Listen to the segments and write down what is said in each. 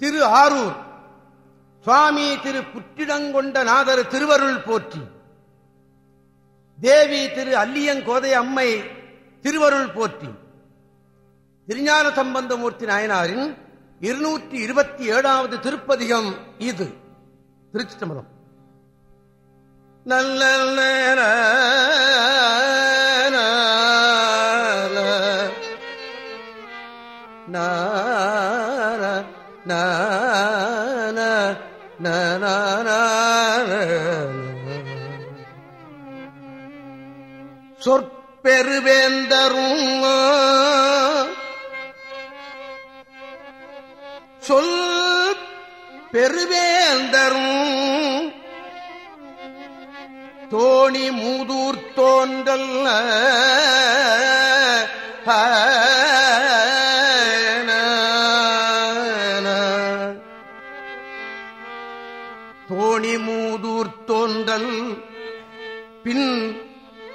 திரு ஆரூர் சுவாமி திரு புற்றிடங்கொண்ட நாதர் திருவருள் போற்றி தேவி திரு அல்லியங்கோதை அம்மை திருவருள் போற்றி. திருஞான சம்பந்தமூர்த்தி நாயனாரின் இருநூற்றி இருபத்தி ஏழாவது திருப்பதிகம் இது. திருச்சி தம்பரம் நல்ல பெருவேந்தரும் சொல் பெருவேந்தரும். தோணி மூதூர் தோன்றல்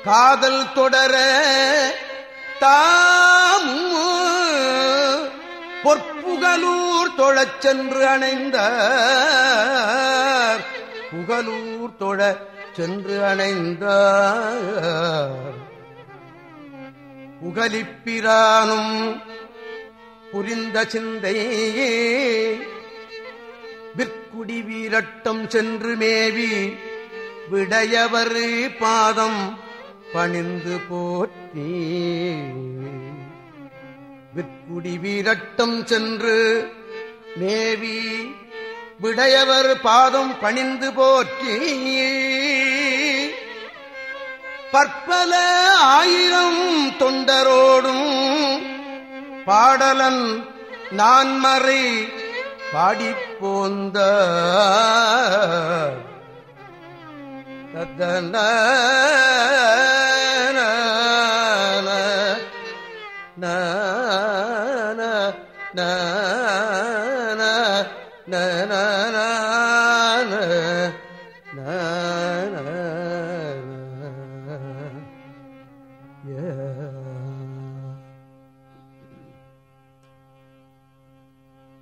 காதல் தொடர தாம் பொற்புகலூர் தொழச் சென்று அணைந்த புகலூர் தொழ சென்று அணைந்த புகலிப்பிரானும் புரிந்த சிந்தையே விற்குடி வீரட்டம் சென்று மேவி விடையவர் பாதம் பணிந்து போற்றி. விற்குடி வீரட்டம் சென்று மேவி விடையவர் பாதம் பணிந்து போற்றி. பற்பல ஆயிரம் தொண்டரோடும் பாடலன் நான்மறை பாடிப்போந்த. தத்தன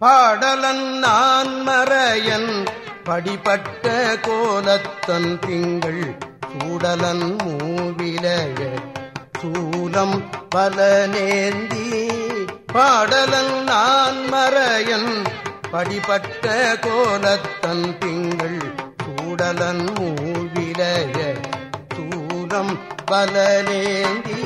பாடலன் நான் மறையன் படிப்பட்ட கோலத்தன் திங்கள் சூடலன் மூவிலைய சூலம் பல நேந்தி பாடலன் நான் மறையன் படிப்பட்ட கோலத்தன் திங்கள் சூடலன் மூவிலைய சூலம் பல நேந்தி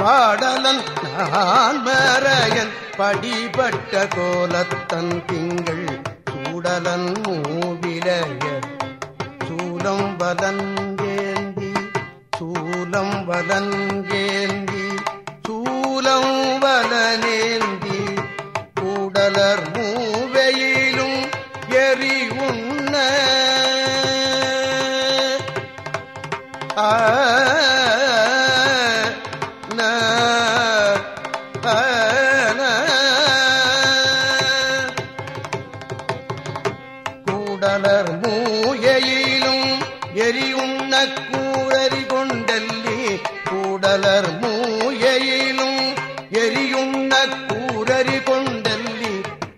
பாடலன் நான் மறையன் படிபட்ட கோலத்தன் திங்கள் சூடலன் மூவிலைய சூலம் வலங்கேந்தி சூலம் வலங்கேந்தி சூலம் வலனேந்தி கூடலர் மூவையிலும் எரி உண்ண ஆ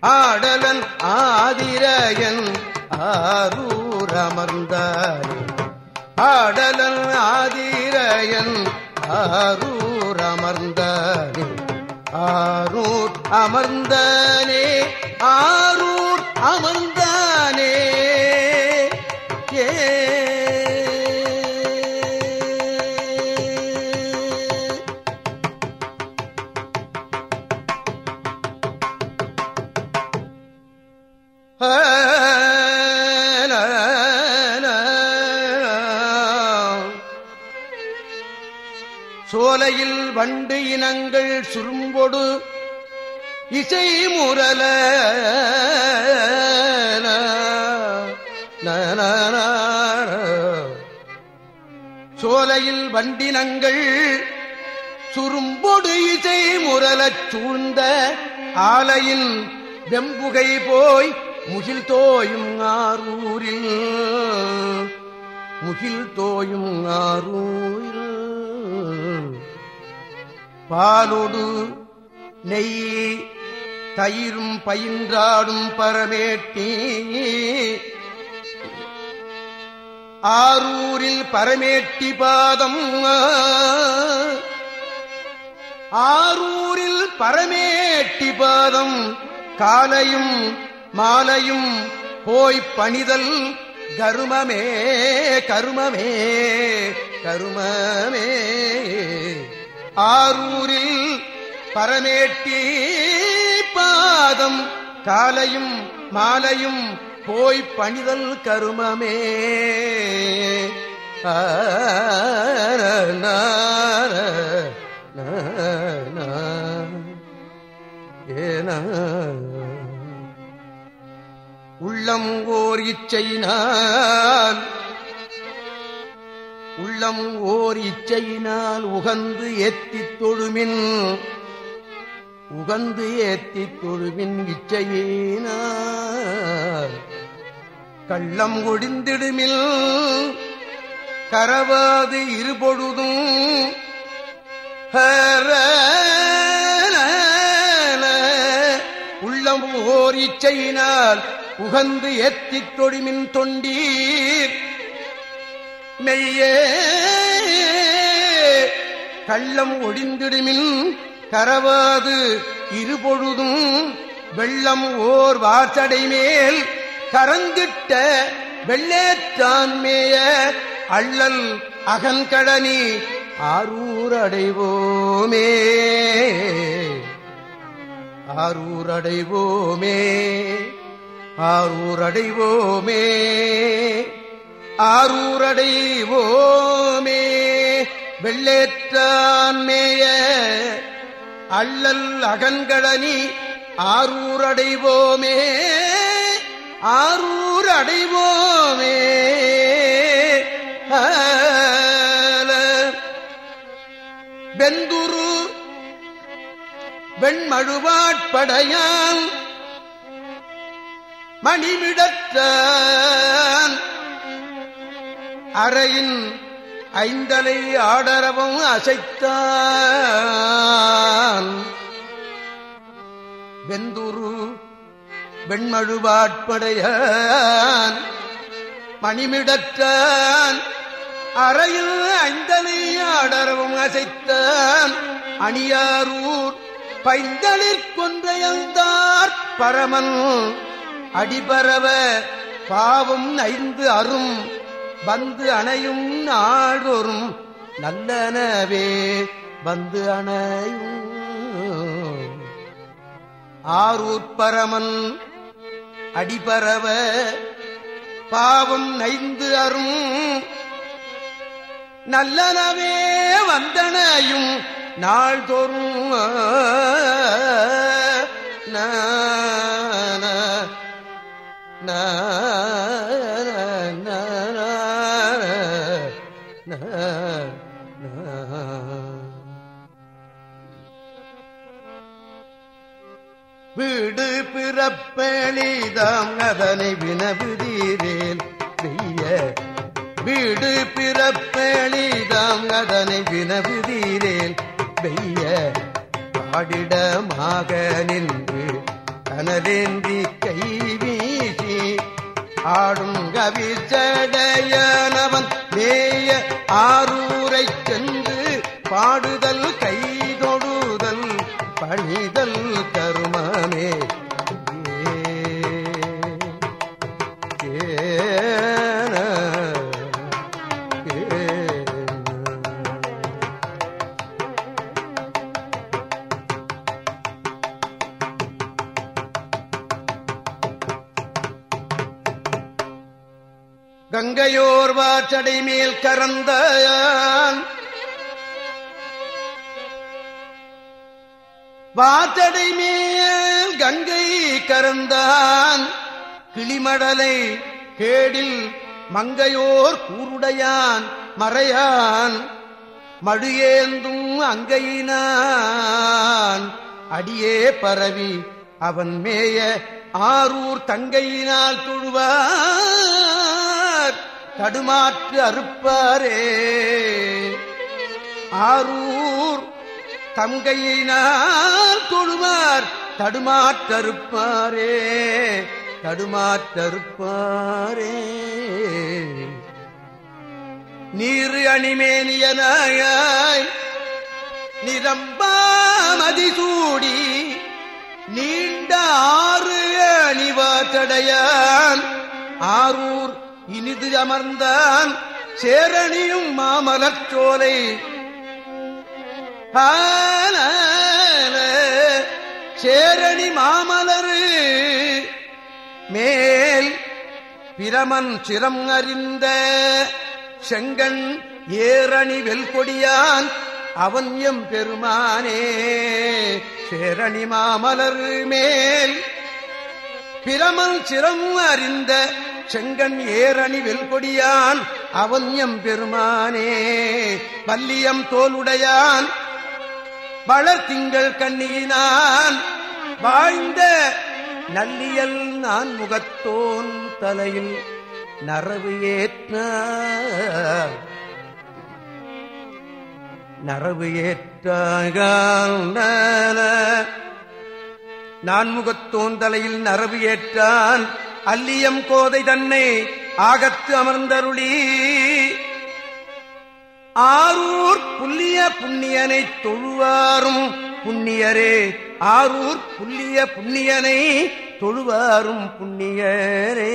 ஆடலன் ஆதிரயன் ஆரூர் ஆடலன் ஆதிரயன் ஆரூர் ஆரூர் அமர்ந்தானே ஆரூர் அமர் பண்டு இனங்கள் சுரும்பொடு இசை முரல. சோலையில் வண்டினங்கள் சுரும்பொடு இசை முரலச் சூழ்ந்த ஆலையில் வெம்புகை போய் முகில் தோயும் ஆரூரில். முகில் தோயும் ஆரூரில். பாலொடு நெய் தயிரும் பயின்றாடும் பரமேட்டி. ஆரூரில் பரமேட்டி பாதம் ஆரூரில் பரமேட்டி பாதம் காலையும் மாலையும் போய் பணிதல் கருமமே கருமமே கருமமே. ஆரூரில் பரமேட்டி பாதம் காலையும் மாலையும் போய் பணிதல் கருமமே. ஏன உள்ளம் ஓர் இச்சையினால் உள்ளம் ஓர் இச்சையினால் உகந்து ஏத்தித் தொழுமின் உகந்து ஏத்தித் தொழுமின் இச்சையினால். கள்ளம் ஒழிந்திடுமில் கரவாது இருபொழுதும் உள்ளம் ஓர் இச்சையினால் உகந்து ஏத்தித் தொழுமின் தொண்டீர். மெய்யே. கள்ளம் ஒடிந்திடுமின் கரவாது இருபொழுதும் வெள்ளம் ஓர் வார்த்தடை மேல் கரந்திட்ட வெள்ளேற்றான்மேய அள்ளல் அகன்கடனி ஆரூரடைவோமே. ஆரூரடைவோமே. ஆரூரடைவோமே. ஆரூரடைவோமே. வெள்ளேற்றான்மேய அள்ளல் அகன்களனி ஆரூரடைவோமே. ஆரூர் அடைவோமே வெந்துரு வெண்மழுவாட்படையான் மணிமிடத்தான் அறையின் ஐந்தலை ஆடரவும் அசைத்தான். வெந்துரு வெண்மழுவாட்படையான் மணிமிடத்தான் அறையில் ஐந்தனை ஆடரவும் அசைத்தான். அணியாரூர் பைந்தளிர் கொன்றையந்தார் பரமன் அடிபரவ பாவம் ஐந்து அரும் வந்து அணையும் நாள்தோறும் நல்லனவே வந்து அணையும். ஆரூர்பரமன் அடிபரவ பாவம் நைந்து அரும் நல்லனவே வந்தனையும் நாள்தோறும். வீடு பிறப்பெளிதாம் அதனை வினவுதீரேன் வெய்ய வீடு பிறப்பெளிதாம் அதனை வினவுதீரேன் வெய்ய பாடிடமாக நின்று கனலேந்தி கை வீசி ஆடும் கவிச்சடையனவன் மேய ஆரூரைச் சென்று பாடுதல் கை கங்கையோர் வாச்சடை மேல் கரந்தான் வாச்சடை மேல் கங்கை கரந்தான் கிளிமடலை கேடில் மங்கையோர் கூருடையான் மறையான். மடுயேந்தும் அங்கையினான். அடியே பரவி அவன் மேய ஆரூர் தங்கையினால் தொழுவான். தடுமாற்று அறுப்பாரே. ஆரூர் தங்கையினால் தொழுவார். தடுமாற்றறுப்பாரே தடுமாற்றறுப்பாரே நீரு அணிமேனியனாய் நிரம்பாமதிசூடி நீண்ட ஆறு அணிவாத்தடையான் ஆரூர் இனிது அமர்ந்தான் சேரணியும் மாமலச்சோலை சேரணி மாமலரு. மேல் பிரமன் சிரம் அறிந்த செங்கண் ஏரணி வெல்கொடியான் அவன் எம் பெருமானே. சேரணி மாமலர் மேல் பிரமன் சிரம் அறிந்த செங்கண் ஏரணி வெல்கொடியான் அவன் பெருமானே வல்லியம் தோலுடையான் வளர் திங்கள் கண்ணியினான் வாழ்ந்த நல்லியல் நான் முகத்தோன் தலையில் நரவு ஏற்ற நரவு ஏற்றாகால் நான் முகத்தோன் தலையில் நரவு ஏற்றான் அல்லியம் கோதை தன்னை ஆகத்து அமர்ந்தருளி. ஆரூர் புல்லிய புண்ணியனை தொழுவாரும் புண்ணியரே. ஆரூர் புல்லிய புண்ணியனை தொழுவாரும் புண்ணியரே.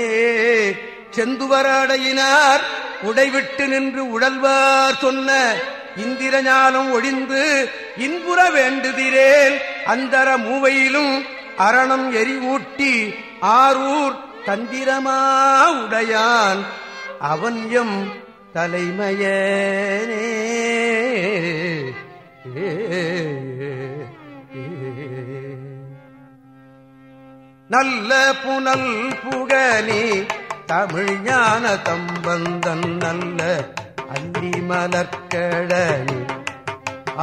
செந்துவராடையினார் உடைவிட்டு நின்று உழல்வார் சொன்ன இந்திரஞானம் ஒழிந்து இன்புற வேண்டுதிரேல் அந்தர மூவையிலும் அரணம் எரிவூட்டி ஆரூர் தந்திரமா உடையான் அவன் எம் தலைமையனே. நல்ல புனல் புகனி தமிழ் ஞான தம்பந்தன் நல்ல அள்ளி மலர்கழனி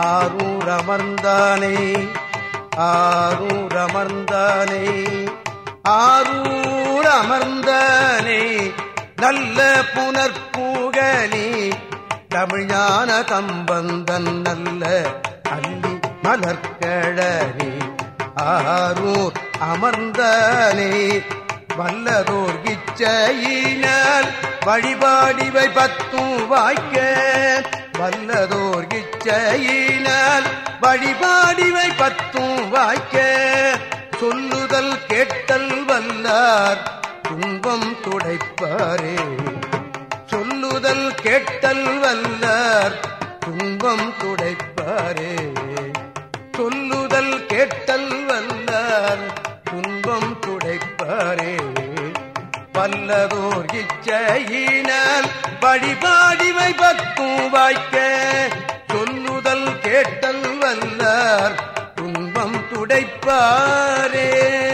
ஆரூர் அமர்ந்தானே ஆரூர் அமர்ந்தனே நல்ல புனற்பூகனி தமிழான தம்பந்தன் நல்ல அள்ளி மலர்கழனி. ஆரூர் அமர்ந்தனே வல்லதோர் கிச்சையினால் வழிபாடிவை பத்தும் வாய்க்க. வல்லதோர் கிச்சையினால் வழிபாடிவை பத்தும் வாய்க்க. வல்லார் துன்பம் துடைப்பாரே. சொல்லுதல் கேட்டல் வல்லார். துன்பம் துடைப்பாரே. சொல்லுதல் கேட்டல் வல்லார். துன்பம் துடைப்பாரே. பல்லதோர் இச்சையினால் வழிபாடிவை பத்தும் வாய்க்க. சொல்லுதல் கேட்டல் வல்லார். துன்பம் துடைப்பாரே.